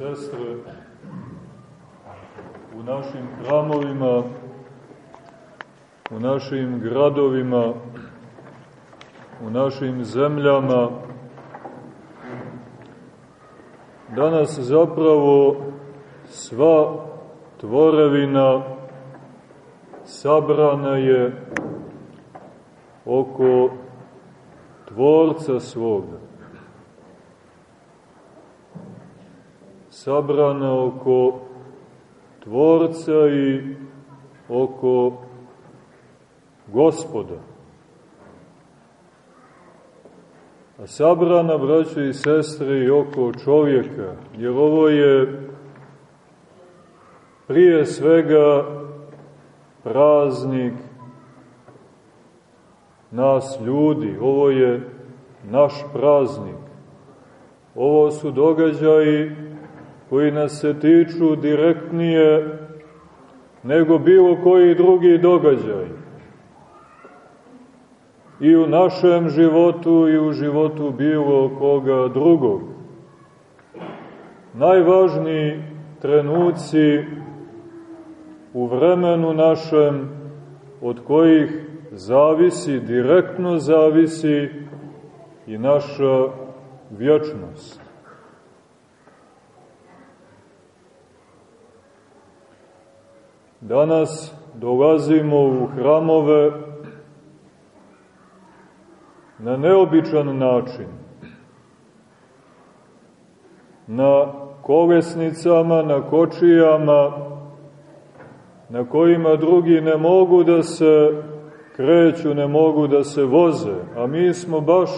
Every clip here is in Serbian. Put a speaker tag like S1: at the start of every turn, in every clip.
S1: sestre, u našim hramovima, u našim gradovima, u našim zemljama, danas zapravo sva tvorevina sabrana je oko Tvorca svoga. Sabrana oko Tvorca i oko Gospoda. A sabrana, braće i sestre, i oko čovjeka, jer ovo je prije svega praznik nas ljudi, ovo je naš praznik. Ovo su događaji koji nas se tiču direktnije nego bilo koji drugi događaj. I u našem životu i u životu bilo koga drugog. Najvažniji trenuci u vremenu našem od kojih zavisi, direktno zavisi i naša vječnost. Danas dolazimo u hramove na neobičan način. Na kolesnicama, na kočijama, na kojima drugi ne mogu da se kreću, ne mogu da se voze, a mi smo baš,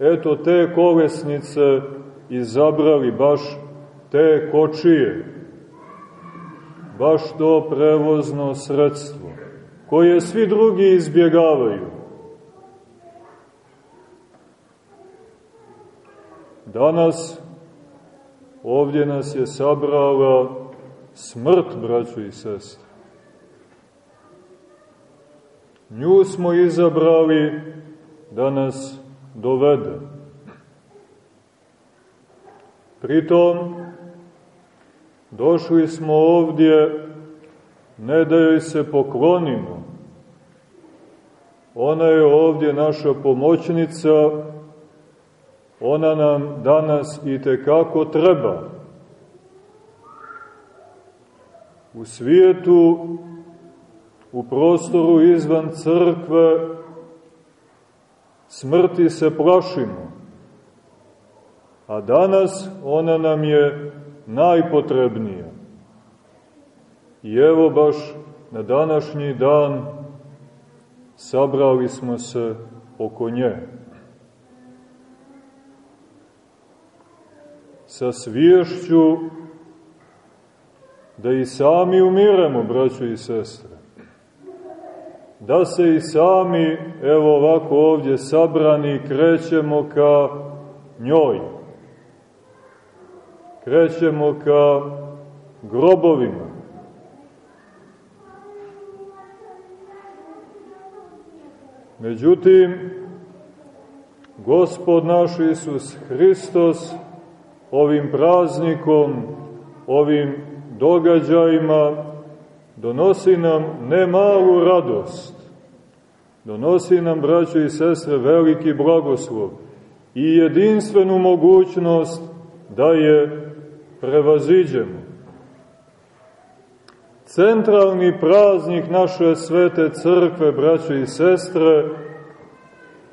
S1: eto, te kolesnice izabrali, baš te kočije, baš to prevozno sredstvo, koje svi drugi izbjegavaju. Danas ovdje nas je sabrala smrt, braćo i sestre. Nju smo izabrali da nas dovede. Pritom, došli smo ovdje ne da joj se poklonimo. Ona je ovdje naša pomoćnica, ona nam danas i tekako treba. U svijetu u prostoru izvan crkve smrti se plašimo, a danas ona nam je najpotrebnija. I evo baš na današnji dan sabrali smo se oko nje. Sa sviješću da i sami umiremo, braćo i sestre da se i sami, evo ovako ovdje sabrani, krećemo ka njoj. Krećemo ka grobovima. Međutim, Gospod naš Isus Hristos ovim praznikom, ovim događajima donosi nam ne malu radost, donosi nam, braćo i sestre, veliki blagoslov i jedinstvenu mogućnost da je prevaziđemo. Centralni praznik naše svete crkve, braćo i sestre,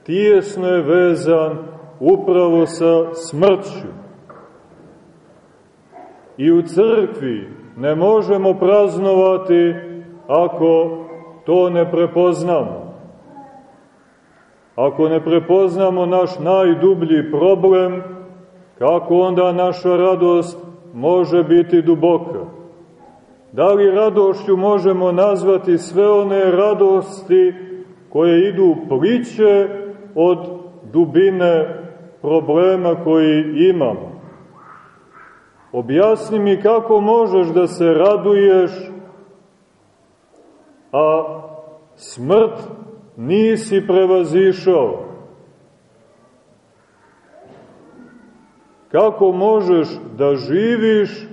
S1: tijesno je vezan upravo sa smrću. I u crkvi ne možemo praznovati ako to ne prepoznamo. Ako ne prepoznamo naš najdublji problem, kako onda naša radost može biti duboka? Da li radošću možemo nazvati sve one radosti koje idu pliće od dubine problema koji imamo? Objasni mi kako možeš da se raduješ, a smrt nisi prevazišao. Kako možeš da živiš,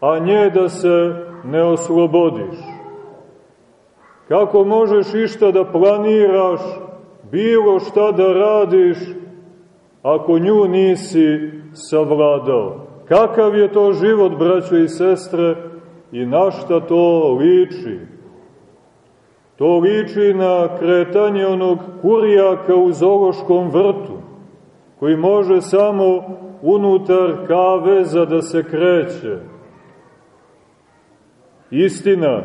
S1: a nje da se ne oslobodiš? Kako možeš išta da planiraš, bilo šta da radiš, ako nju nisi savladao? Kakav je to život, braćo i sestre, i na šta to liči? To liči na kretanje onog kurijaka u zološkom vrtu, koji može samo unutar kaveza da se kreće. Istina,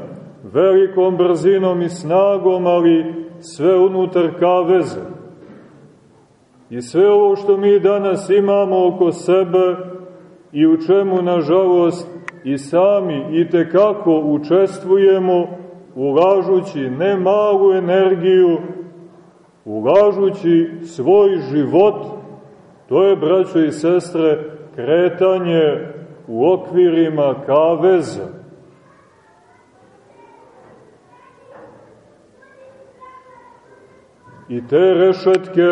S1: velikom brzinom i snagom, ali sve unutar kaveza. I sve ovo što mi danas imamo oko sebe i u čemu, nažalost, i sami i tekako učestvujemo, ulažući ne malu energiju, ulažući svoj život, to je, braćo i sestre, kretanje u okvirima kaveza. I te rešetke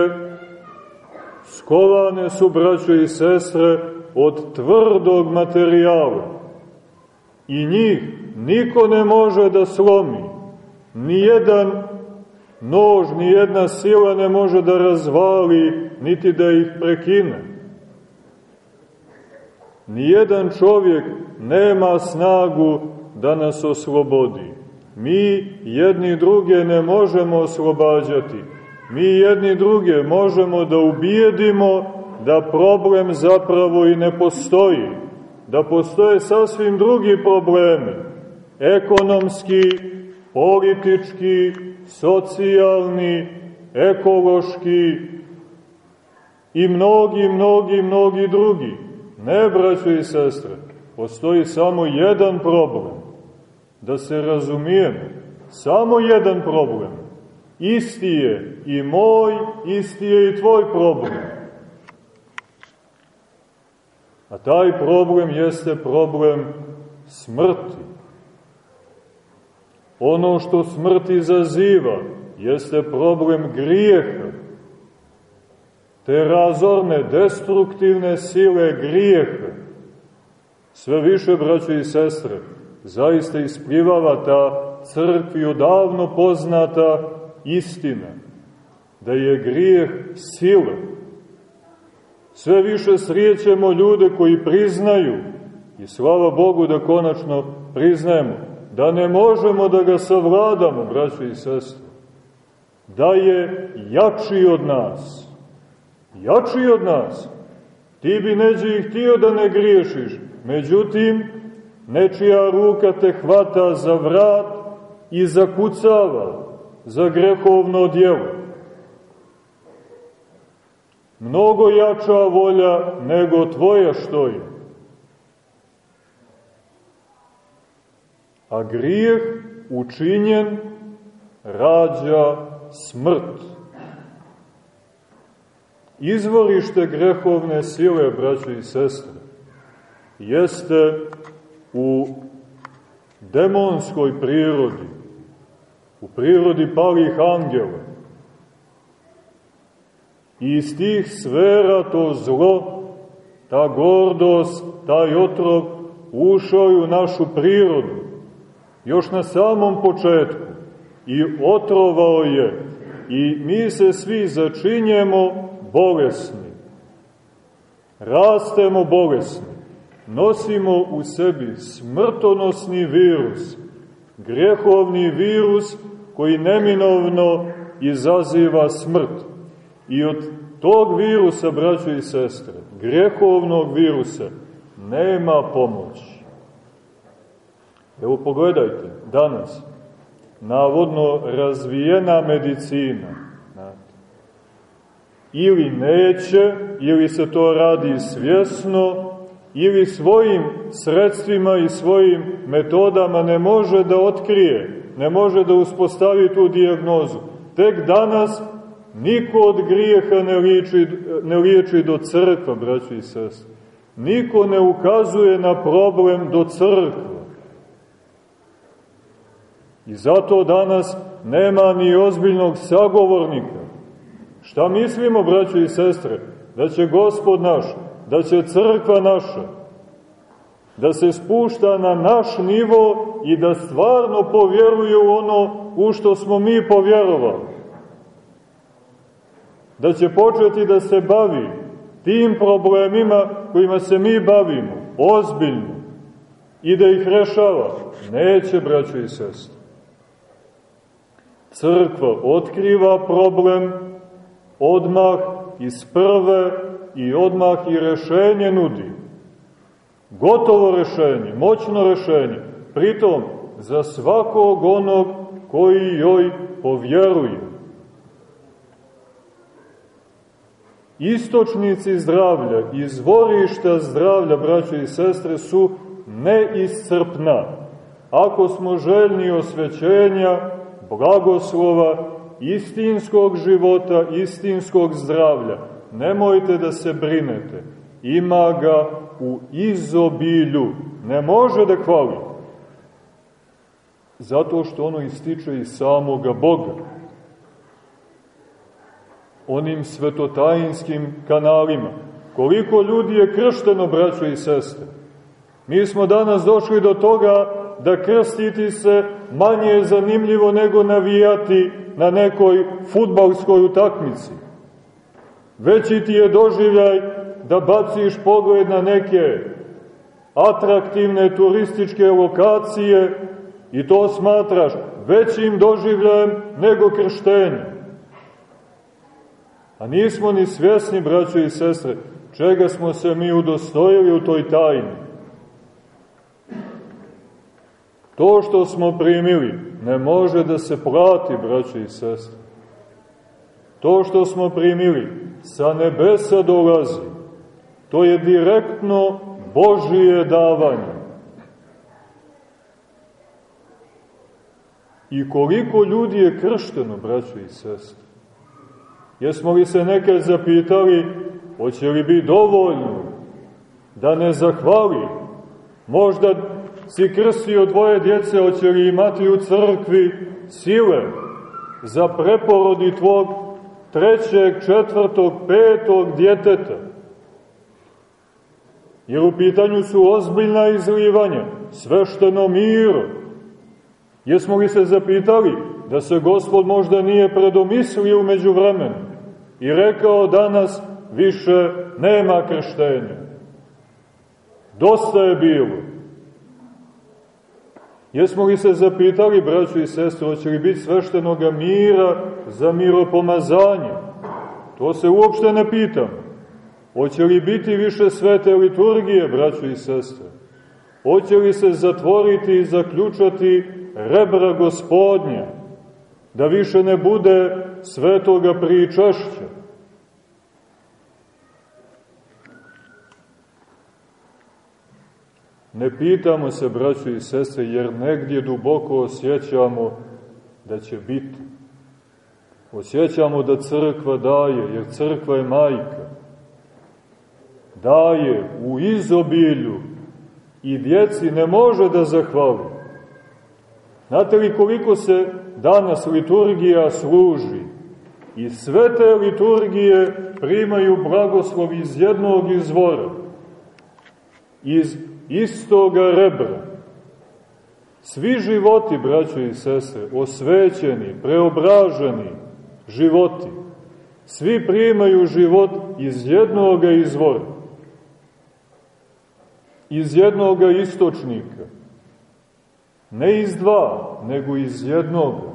S1: skovane su, braćo i sestre, od tvrdog materijala. I njih niko ne može da slomi. Nijedan nož, nijedna sila ne može da razvali, niti da ih prekine. Nijedan čovjek nema snagu da nas oslobodi. Mi jedni druge ne možemo oslobađati. Mi jedni druge možemo da ubijedimo da problem zapravo i ne postoji. Da postoje sasvim drugi problemi ekonomski, politički, socijalni, ekološki i mnogi, mnogi, mnogi drugi. Ne, braćo i sestre, postoji samo jedan problem. Da se razumijemo, samo jedan problem. Isti je i moj, isti je i tvoj problem. A taj problem jeste problem smrti. Ono što smrt izaziva jeste problem grijeha, te razorne, destruktivne sile grijeha. Sve više, braćo i sestre, zaista isplivava ta crkvi odavno poznata istina, da je grijeh sila. Sve više srijećemo ljude koji priznaju, i slava Bogu da konačno priznajemo, da ne možemo da ga savladamo, braći i sestre, da je jači od nas. Jači od nas. Ti bi neđe i htio da ne griješiš, međutim, nečija ruka te hvata za vrat i zakucava za grehovno djelo. Mnogo jača volja nego tvoja što je. A grijeh učinjen rađa smrt. Izvorište grehovne sile, braće i sestre, jeste u demonskoj prirodi, u prirodi palih angela. I iz tih sfera to zlo, ta gordost, taj otrov ušao u našu prirodu još na samom početku i otrovao je i mi se svi začinjemo bolesni. Rastemo bolesni. Nosimo u sebi smrtonosni virus, grehovni virus koji neminovno izaziva smrt. I od tog virusa, braćo i sestre, grehovnog virusa, nema pomoći. Evo pogledajte, danas, navodno razvijena medicina, znate, ili neće, ili se to radi svjesno, ili svojim sredstvima i svojim metodama ne može da otkrije, ne može da uspostavi tu dijagnozu. Tek danas niko od grijeha ne liječi, ne liječi do crkva, braći i sestri. Niko ne ukazuje na problem do crkva. I zato danas nema ni ozbiljnog sagovornika. Šta mislimo, braćo i sestre? Da će gospod naš da će crkva naša da se spušta na naš nivo i da stvarno povjeruje u ono u što smo mi povjerovali. Da će početi da se bavi tim problemima kojima se mi bavimo, ozbiljno, i da ih rešava. Neće, braćo i sestre. Crkva otkriva problem, odmah iz prve i odmah i rešenje nudi. Gotovo rešenje, moćno rešenje, pritom za svakog onog koji joj povjeruje. Istočnici zdravlja, izvorišta zdravlja, braćo i sestre, su neiscrpna. Ako smo željni osvećenja, blagoslova, istinskog života, istinskog zdravlja, nemojte da se brinete. Ima ga u izobilju. Ne može da hvali. Zato što ono ističe iz samoga Boga. Onim svetotajinskim kanalima. Koliko ljudi je kršteno, braćo i sestre? Mi smo danas došli do toga da krstiti se manje je zanimljivo nego navijati na nekoj futbalskoj utakmici. Veći ti je doživljaj da baciš pogled na neke atraktivne turističke lokacije i to smatraš većim doživljajem nego krštenje. A nismo ni svjesni, braćo i sestre, čega smo se mi udostojili u toj tajni. To što smo primili ne može da se plati, braćo i sestre. To što smo primili sa nebesa dolazi. To je direktno Božije davanje. I koliko ljudi je kršteno, braćo i sestre? Jesmo li se nekad zapitali, hoće li biti dovoljno da ne zahvali? Možda si krstio dvoje djece, hoće li imati u crkvi sile za preporodi tvog trećeg, četvrtog, petog djeteta? Jer u pitanju su ozbiljna izlivanja, svešteno miro. Jesmo li se zapitali da se Gospod možda nije predomislio umeđu vremenu i rekao danas više nema krštenja. Dosta je bilo. Jesmo li se zapitali, braćo i sestre, hoće li biti sveštenoga mira za miropomazanje? To se uopšte ne pitam. Hoće li biti više svete liturgije, braćo i sestre? Hoće li se zatvoriti i zaključati rebra gospodnja? Da više ne bude svetoga pričašća? Ne pitamo se, braćo i sestre, jer negdje duboko osjećamo da će biti. Osjećamo da crkva daje, jer crkva je majka. Daje u izobilju i djeci ne može da zahvali. Znate li koliko se danas liturgija služi? I sve te liturgije primaju blagoslov iz jednog izvora. Iz istoga rebra. Svi životi, braćo i sestre, osvećeni, preobraženi životi, svi primaju život iz jednoga izvora, iz jednoga istočnika. Ne iz dva, nego iz jednoga.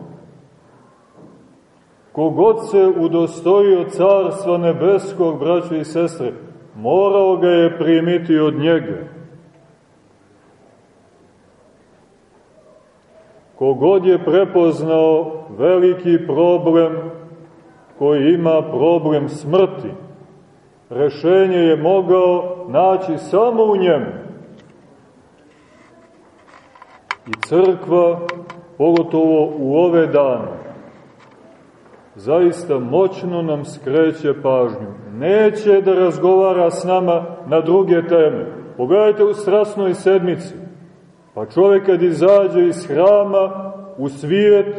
S1: Kogod se udostojio carstva nebeskog, braćo i sestre, morao ga je primiti od njega. Kogod je prepoznao veliki problem koji ima problem smrti, rešenje je mogao naći samo u njemu. I crkva, pogotovo u ove dane, zaista moćno nam skreće pažnju. Neće da razgovara s nama na druge teme. Pogledajte u strasnoj sedmici. Pa čovjek kad izađe iz hrama u svijet,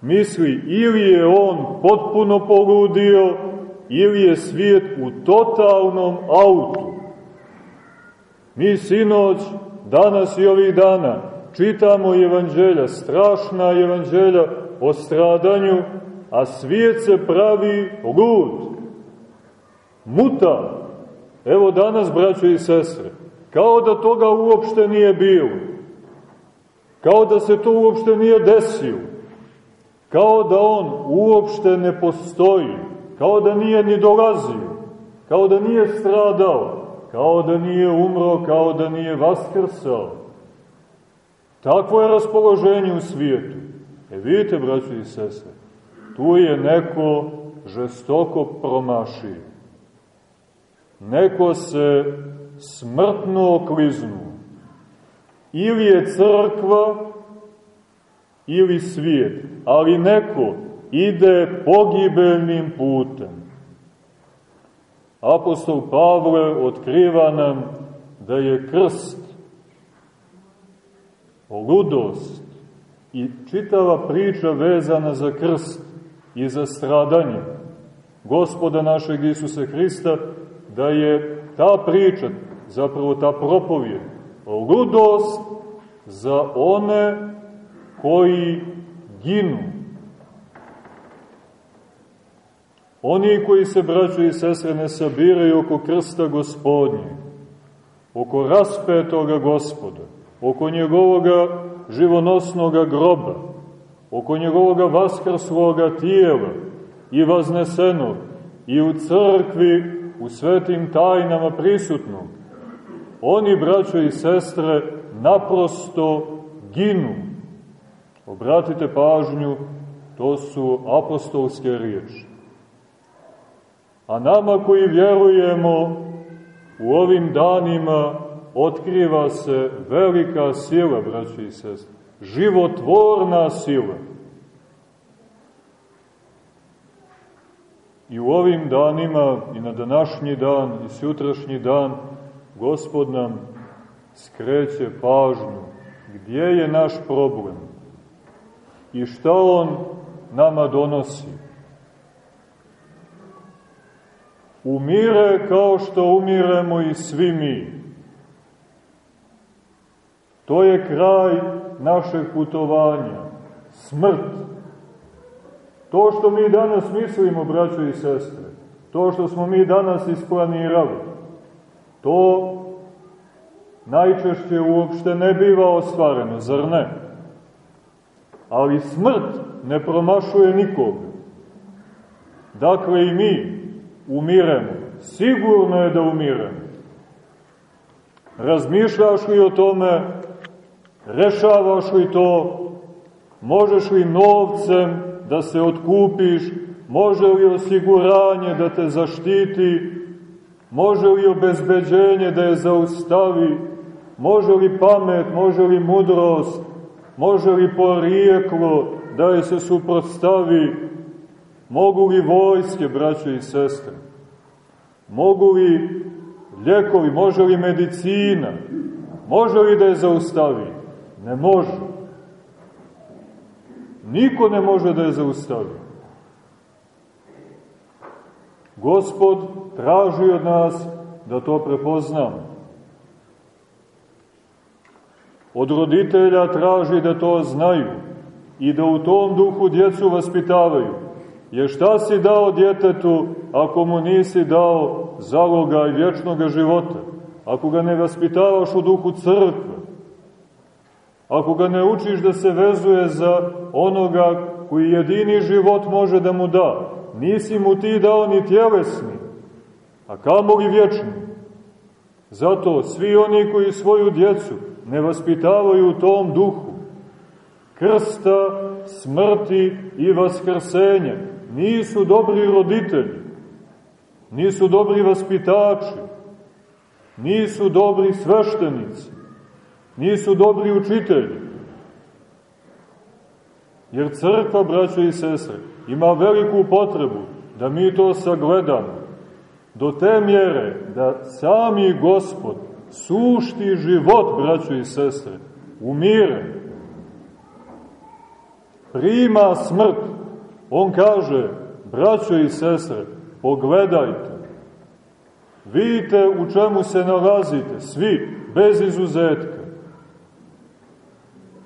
S1: misli ili je on potpuno poludio, ili je svijet u totalnom autu. Mi sinoć, danas i ovih dana, čitamo evanđelja, strašna evanđelja o stradanju, a svijet se pravi lud, muta. Evo danas, braćo i sestre, kao da toga uopšte nije bilo, kao da se to uopšte nije desilo, kao da on uopšte ne postoji, kao da nije ni dolazio, kao da nije stradao, kao da nije umro, kao da nije vaskrsao. Takvo je raspoloženje u svijetu. E vidite, braćo i sestre, tu je neko žestoko promašio. Neko se smrtno okliznuo. Ili je crkva, ili svijet, ali neko ide pogibelnim putem. Apostol Pavle otkriva nam da je krst ludost i čitava priča vezana za krst i za stradanje gospoda našeg Isusa Hrista, da je ta priča, zapravo ta propovijed, ludost za one koji ginu. Oni koji se, braćo i sestre, ne sabiraju oko krsta gospodnje, oko raspetoga gospoda, oko njegovoga živonosnoga groba, oko njegovoga vaskrsloga tijela i vaznesenog i u crkvi, u svetim tajnama prisutnog, oni, braćo i sestre, naprosto ginu. Obratite pažnju, to su apostolske riječi. A nama koji vjerujemo u ovim danima otkriva se velika sila, braći i sestri, životvorna sila. I u ovim danima, i na današnji dan, i sutrašnji dan, Gospod nam skreće pažnju gdje je naš problem i šta on nama donosi. Umire kao što umiremo i svi mi. To je kraj našeg putovanja, smrt. To što mi danas mislimo, braćo i sestre, to što smo mi danas isplanirali, to najčešće uopšte ne biva ostvareno, zar ne? Ali smrt ne promašuje nikoga. Dakle i mi umiremo. Sigurno je da umiremo. Razmišljaš li o tome Rešavaš li to? Možeš li novcem da se otkupiš? Može li osiguranje da te zaštiti? Može li obezbeđenje da je zaustavi? Može li pamet, može li mudrost? Može li porijeklo da je se suprotstavi? Mogu li vojske, braće i sestre? Mogu li ljekovi, može li medicina? Može li da je zaustavi? Ne može. Niko ne može da je zaustavi. Gospod traži od nas da to prepoznamo. Od roditelja traži da to znaju i da u tom duhu djecu vaspitavaju. Jer šta si dao djetetu ako mu nisi dao zaloga i vječnog života? Ako ga ne vaspitavaš u duhu crkve, ako ga ne učiš da se vezuje za onoga koji jedini život može da mu da, nisi mu ti dao ni tjelesni, a kamo li vječni. Zato svi oni koji svoju djecu ne vaspitavaju u tom duhu, krsta, smrti i vaskrsenja, nisu dobri roditelji, nisu dobri vaspitači, nisu dobri sveštenici, nisu dobri učitelji. Jer crkva, braćo i sestre, ima veliku potrebu da mi to sagledamo do te mjere da sami gospod sušti život, braćo i sestre, umire, prima smrt. On kaže, braćo i sestre, pogledajte. Vidite u čemu se nalazite, svi, bez izuzetka.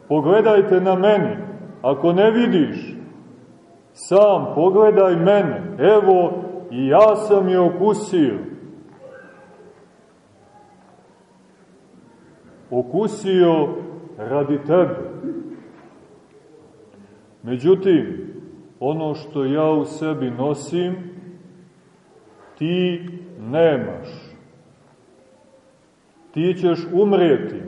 S1: Pogledajte na meni, ako ne vidiš, sam pogledaj mene, evo i ja sam je okusio. Okusio radi tebe. Međutim, ono što ja u sebi nosim, ti nemaš. Ti ćeš umrijeti,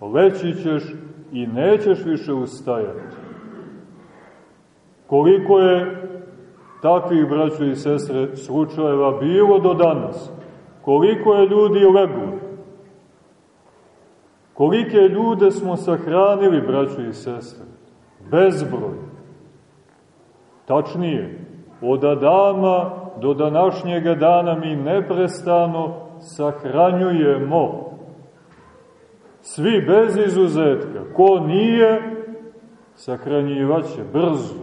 S1: leći ćeš i nećeš više ustajati. Koliko je takvih braćo i sestre slučajeva bilo do danas, koliko je ljudi leglo, kolike ljude smo sahranili, braćo i sestre, bezbroj. Tačnije, od Adama do današnjega dana mi neprestano sahranjujemo. Svi bez izuzetka. Ko nije, sahranjivaće brzo.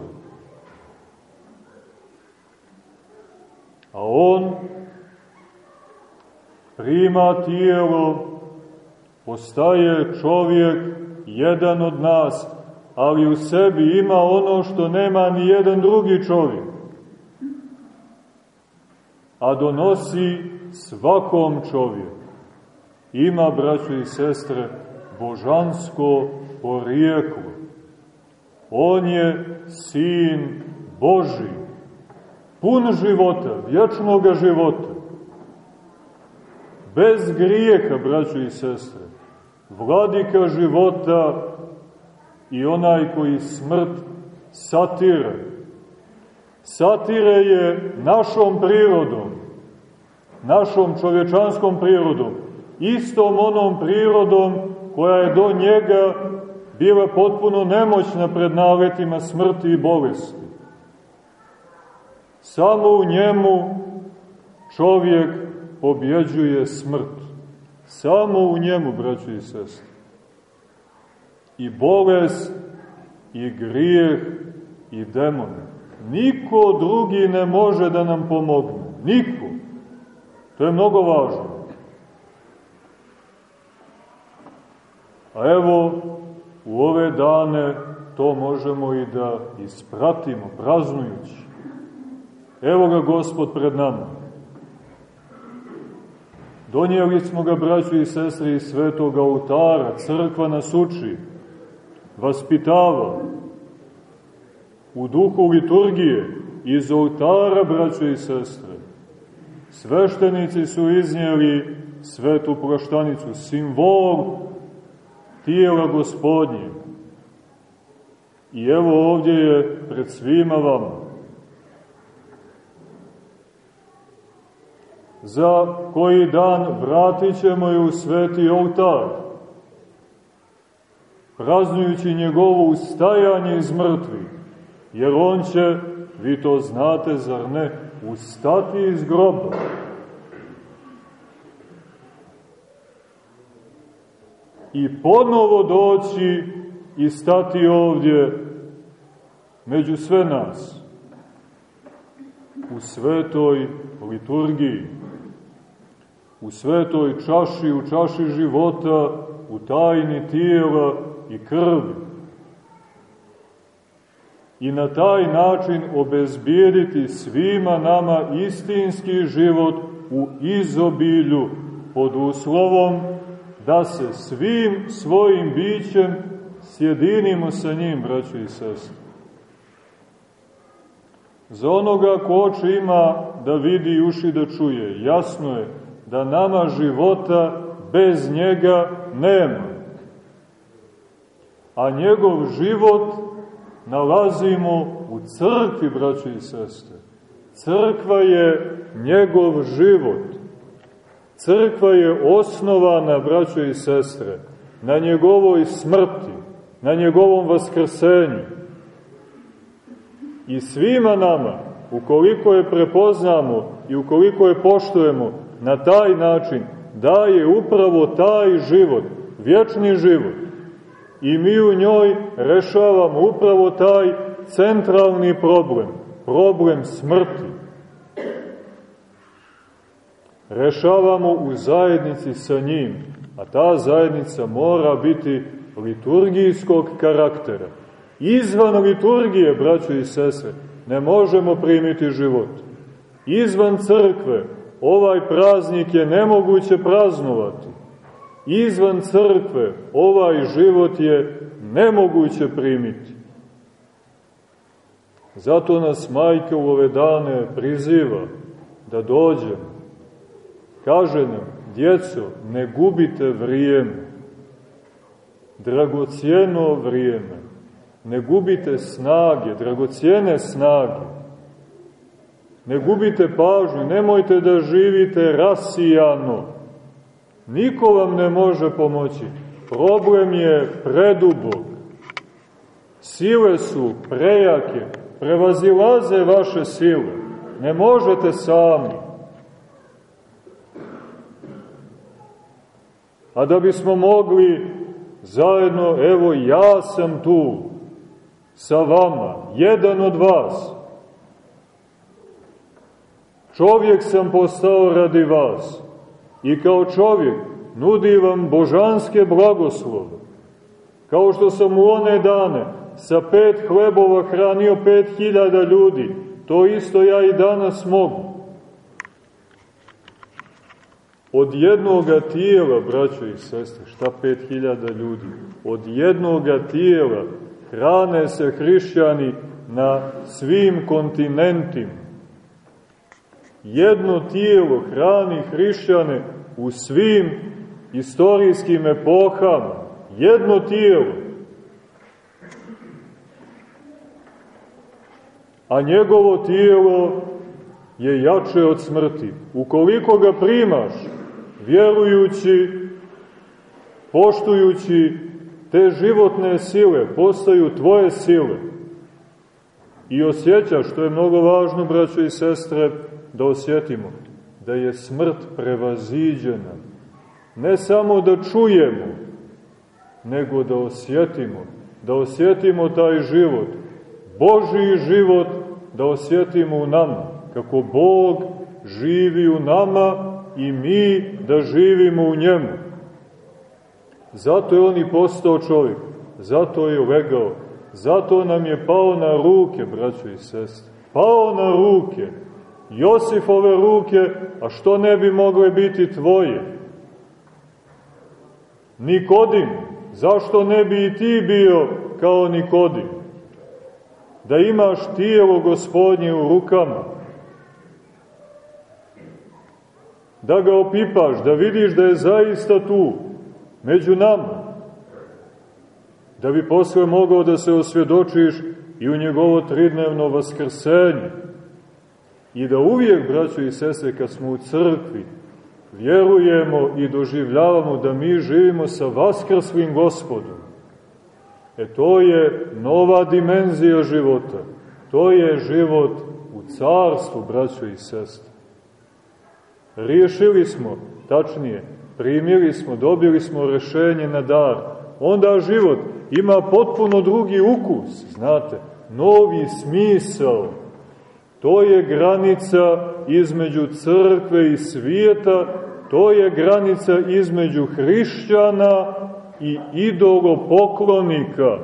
S1: A on prima tijelo, postaje čovjek, jedan od nas, ali u sebi ima ono što nema ni jedan drugi čovjek. A donosi svakom čovjeku. Ima, braćo i sestre, božansko porijeklo. On je sin Boži, pun života, vječnog života, bez grijeha, braćo i sestre, vladika života i onaj koji smrt satire. Satire je našom prirodom, našom čovječanskom prirodom, istom onom prirodom koja je do njega bila potpuno nemoćna pred naletima smrti i bolesti. Samo u njemu čovjek pobjeđuje smrt. Samo u njemu, braći i sestri. I bolest, i grijeh, i demone. Niko drugi ne može da nam pomogne. Niko. To je mnogo važno. A evo, u ove dane to možemo i da ispratimo, praznujući. Evo ga Gospod pred nama. Donijeli smo ga, braću i sestri, iz svetog autara, crkva nas uči, vaspitava, u duhu liturgije, iz oltara, braćo i sestre. Sveštenici su iznijeli svetu proštanicu, simbol tijela gospodnje. I evo ovdje je pred svima vama. Za koji dan vratit ćemo je u sveti oltar, praznujući njegovo ustajanje iz mrtvih, jer on će, vi to znate, zar ne, ustati iz groba. I ponovo doći i stati ovdje među sve nas u svetoj liturgiji u svetoj čaši, u čaši života, u tajni tijela i krvi. I na taj način obezbijediti svima nama istinski život u izobilju pod uslovom da se svim svojim bićem sjedinimo sa njim, braćo i sestre. Za onoga ko oči ima da vidi i uši da čuje, jasno je da nama života bez njega nema. A njegov život nalazimo u crkvi, braći i sestre. Crkva je njegov život. Crkva je osnovana, braćo i sestre, na njegovoj smrti, na njegovom vaskrsenju. I svima nama, ukoliko je prepoznamo i ukoliko je poštujemo, na taj način daje upravo taj život, vječni život. I mi u njoj rešavamo upravo taj centralni problem, problem smrti. rešavamo u zajednici sa njim, a ta zajednica mora biti liturgijskog karaktera. Izvan liturgije, braćo i sestre, ne možemo primiti život. Izvan crkve ovaj praznik je nemoguće praznovati. Izvan crkve ovaj život je nemoguće primiti. Zato nas majka u ove dane priziva da dođemo. Kaže nam, djeco, ne gubite vrijeme, dragocijeno vrijeme, ne gubite snage, dragocijene snage, ne gubite pažnju, nemojte da živite rasijano, niko vam ne može pomoći, problem je predubog, sile su prejake, prevazilaze vaše sile, ne možete sami. A da bismo mogli zajedno, evo ja sam tu, sa vama, jedan od vas. Čovjek sam postao radi vas i kao čovjek nudi vam božanske blagoslove. Kao što sam u one dane sa pet hlebova hranio pet hiljada ljudi, to isto ja i danas mogu. Od jednoga tijela, braćo i sestre, šta pet hiljada ljudi? Od jednoga tijela hrane se hrišćani na svim kontinentima. Jedno tijelo hrani hrišćane u svim istorijskim epohama. Jedno tijelo. A njegovo tijelo je jače od smrti. Ukoliko ga primaš, vjerujući, poštujući te životne sile, postaju tvoje sile. I osjećaš, što je mnogo važno, braćo i sestre, da osjetimo, da je smrt prevaziđena. Ne samo da čujemo, nego da osjetimo, da osjetimo taj život, Božiji život, da osjetimo u nama, kako Bog živi u nama i mi da živimo u njemu. Zato je on i postao čovjek, zato je legao, zato nam je pao na ruke, braćo i sestre, pao na ruke, Josifove ruke, a što ne bi mogle biti tvoje? Nikodim, zašto ne bi i ti bio kao Nikodim? Da imaš tijelo gospodnje u rukama, da ga opipaš, da vidiš da je zaista tu, među nama, da bi posle mogao da se osvjedočiš i u njegovo tridnevno vaskrsenje. I da uvijek, braćo i sese, kad smo u crkvi, vjerujemo i doživljavamo da mi živimo sa vaskrslim gospodom. E to je nova dimenzija života. To je život u carstvu, braćo i sestre. Riješili smo, tačnije, primili smo, dobili smo rešenje na dar. Onda život ima potpuno drugi ukus, znate, novi smisao. To je granica između crkve i svijeta, to je granica između hrišćana i idolopoklonika,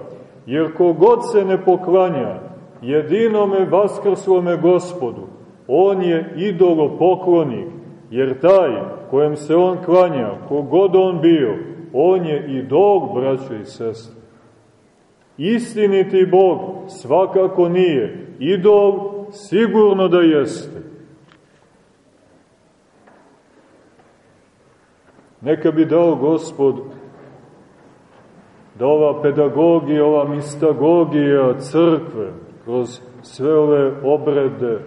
S1: jer kogod se ne poklanja jedinome vaskrslome gospodu, on je idolopoklonik, jer taj kojem se on klanja, kogod on bio, on je idol, braćo i sestre. Istiniti Bog svakako nije, idol sigurno da jeste. Neka bi dao Gospod da ova pedagogija, ova mistagogija crkve, kroz sve ove obrede,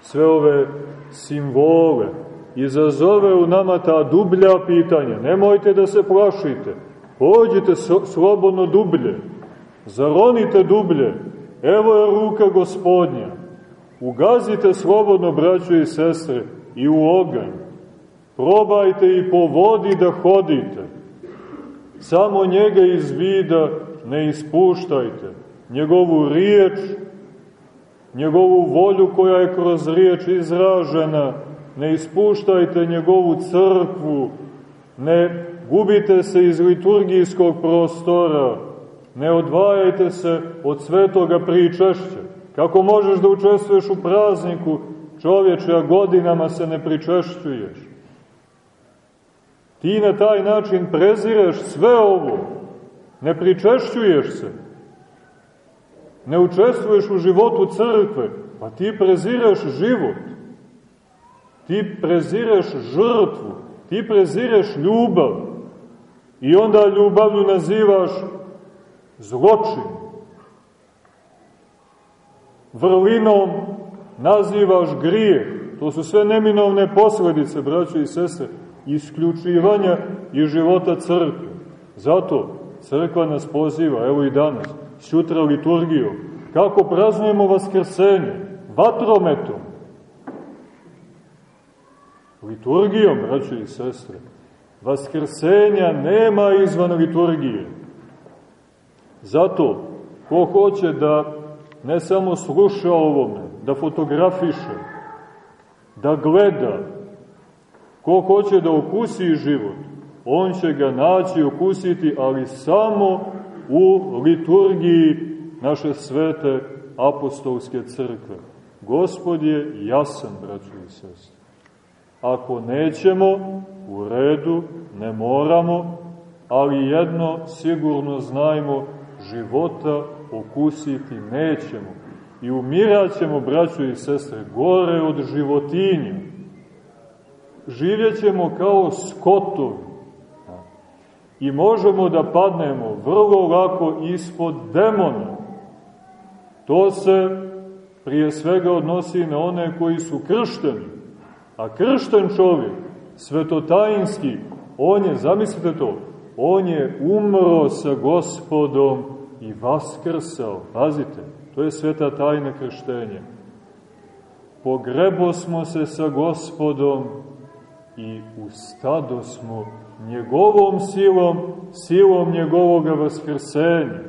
S1: sve ove simbole, izazove u nama ta dublja pitanja. Nemojte da se plašite, pođite slobodno dublje, zaronite dublje, evo je ruka gospodnja, ugazite slobodno, braćo i sestre, i u oganj, probajte i po vodi da hodite, samo njega iz vida ne ispuštajte, njegovu riječ, njegovu volju koja je kroz riječ izražena, ne ispuštajte njegovu crkvu, ne gubite se iz liturgijskog prostora, ne odvajajte se od svetoga pričešća. Kako možeš da učestvuješ u prazniku čovječe, a godinama se ne pričešćuješ? Ti na taj način prezireš sve ovo, ne pričešćuješ se, ne učestvuješ u životu crkve, pa ti prezireš život, ti prezireš žrtvu, ti prezireš ljubav i onda ljubavlju nazivaš zločin. Vrlinom nazivaš grijeh. To su sve neminovne posledice, braćo i sese, isključivanja i života crkve. Zato crkva nas poziva, evo i danas, sutra liturgiju. Kako praznujemo Vaskrsenje? Vatrometom. Liturgijom, braćo i sestre. Vaskrsenja nema izvan liturgije. Zato, ko hoće da ne samo sluša ovome, da fotografiše, da gleda, ko hoće da okusi život, on će ga naći okusiti, ali samo u liturgiji naše svete apostolske crkve. Gospod je jasan, braćo i sestri. Ako nećemo, u redu, ne moramo, ali jedno sigurno znajmo, života okusiti nećemo. I umirat ćemo, braćo i sestre, gore od životinja. Živjet ćemo kao skotovi. I možemo da padnemo vrlo lako ispod demona. To se prije svega odnosi na one koji su kršteni. A kršten čovjek, svetotajinski, on je, zamislite to, on je umro sa gospodom i vaskrsao. Pazite, to je sveta tajna krštenja. Pogrebo smo se sa gospodom i ustado smo njegovom silom, silom njegovoga vaskrsenja.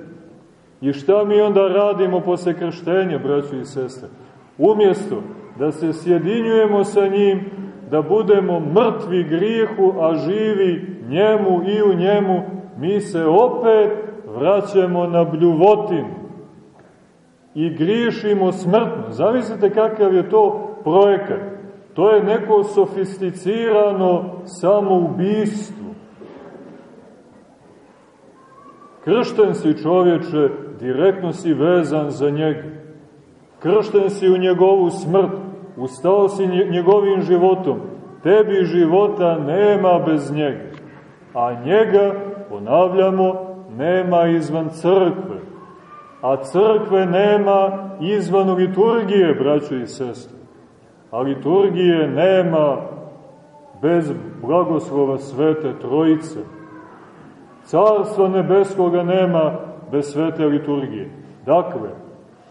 S1: I šta mi onda radimo posle krštenja, braćo i sestre? Umjesto da se sjedinjujemo sa njim, da budemo mrtvi grijehu, a živi njemu i u njemu, mi se opet vraćamo na bljuvotinu i grišimo smrtno. Zamislite kakav je to projekat. To je neko sofisticirano samoubistvo. Kršten si čovječe, direktno si vezan za njega. Kršten si u njegovu smrt, ustao si njegovim životom. Tebi života nema bez njega. A njega, ponavljamo, nema izvan crkve. A crkve nema izvan liturgije, braćo i sestre. A liturgije nema bez blagoslova Svete Trojice. Carstva nebeskoga nema bez Svete liturgije. Dakle,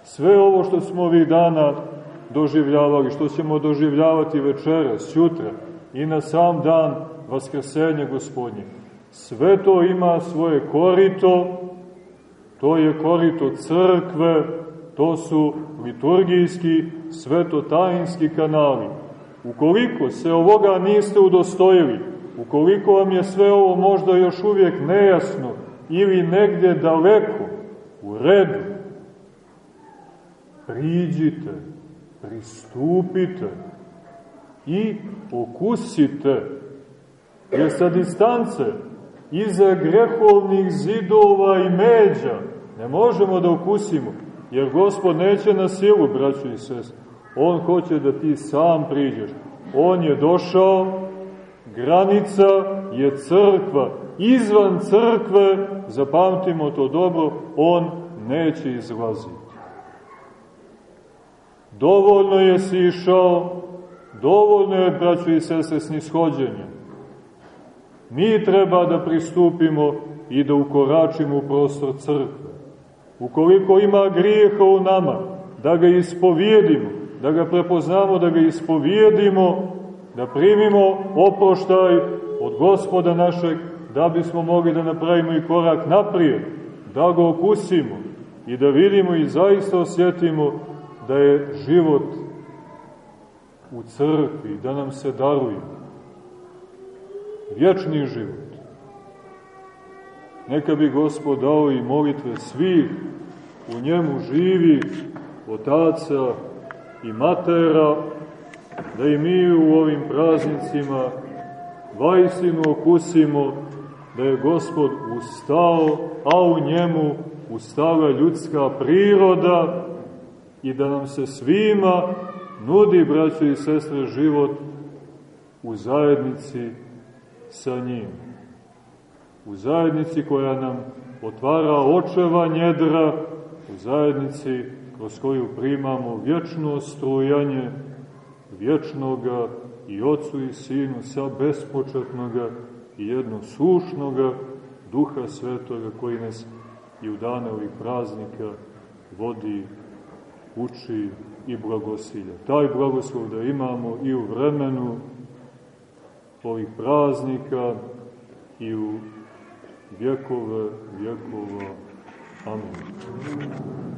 S1: sve ovo što smo ovih dana doživljavali, što ćemo doživljavati večeras, sutra i na sam dan Vaskrsenja gospodnje, sve to ima svoje korito, to je korito crkve, to su liturgijski, svetotajinski kanali. Ukoliko se ovoga niste udostojili, ukoliko vam je sve ovo možda još uvijek nejasno ili negdje daleko, u redu, priđite, pristupite i okusite, jer sa distance, iza grehovnih zidova i međa, ne možemo da okusimo, jer Gospod neće na silu, braćo i sest. On hoće da ti sam priđeš. On je došao, granica je crkva. Izvan crkve, zapamtimo to dobro, on neće izlaziti. Dovoljno je sišao, dovoljno je, braćo i sese, snishođenja. Mi treba da pristupimo i da ukoračimo u prostor crkve. Ukoliko ima grijeha u nama, da ga ispovijedimo, da ga prepoznamo, da ga ispovijedimo, da primimo oproštaj od gospoda našeg, da bismo mogli da napravimo i korak naprijed, da ga okusimo i da vidimo i zaista osjetimo da je život u crkvi, da nam se daruje. Vječni život. Neka bi Gospod dao i molitve svih u njemu živi otaca i matera, da i mi u ovim praznicima vajsinu okusimo da je Gospod ustao, a u njemu ustala ljudska priroda i da nam se svima nudi, braćo i sestre, život u zajednici sa njim. U zajednici koja nam otvara očeva njedra, u zajednici kroz koju primamo vječno strujanje vječnoga i Otcu i Sinu sa bespočetnoga i jednosušnoga Duha Svetoga koji nas i u dane ovih praznika vodi, uči i blagosilja. Taj blagoslov da imamo i u vremenu ovih praznika i u vjekove vjekova. Amen.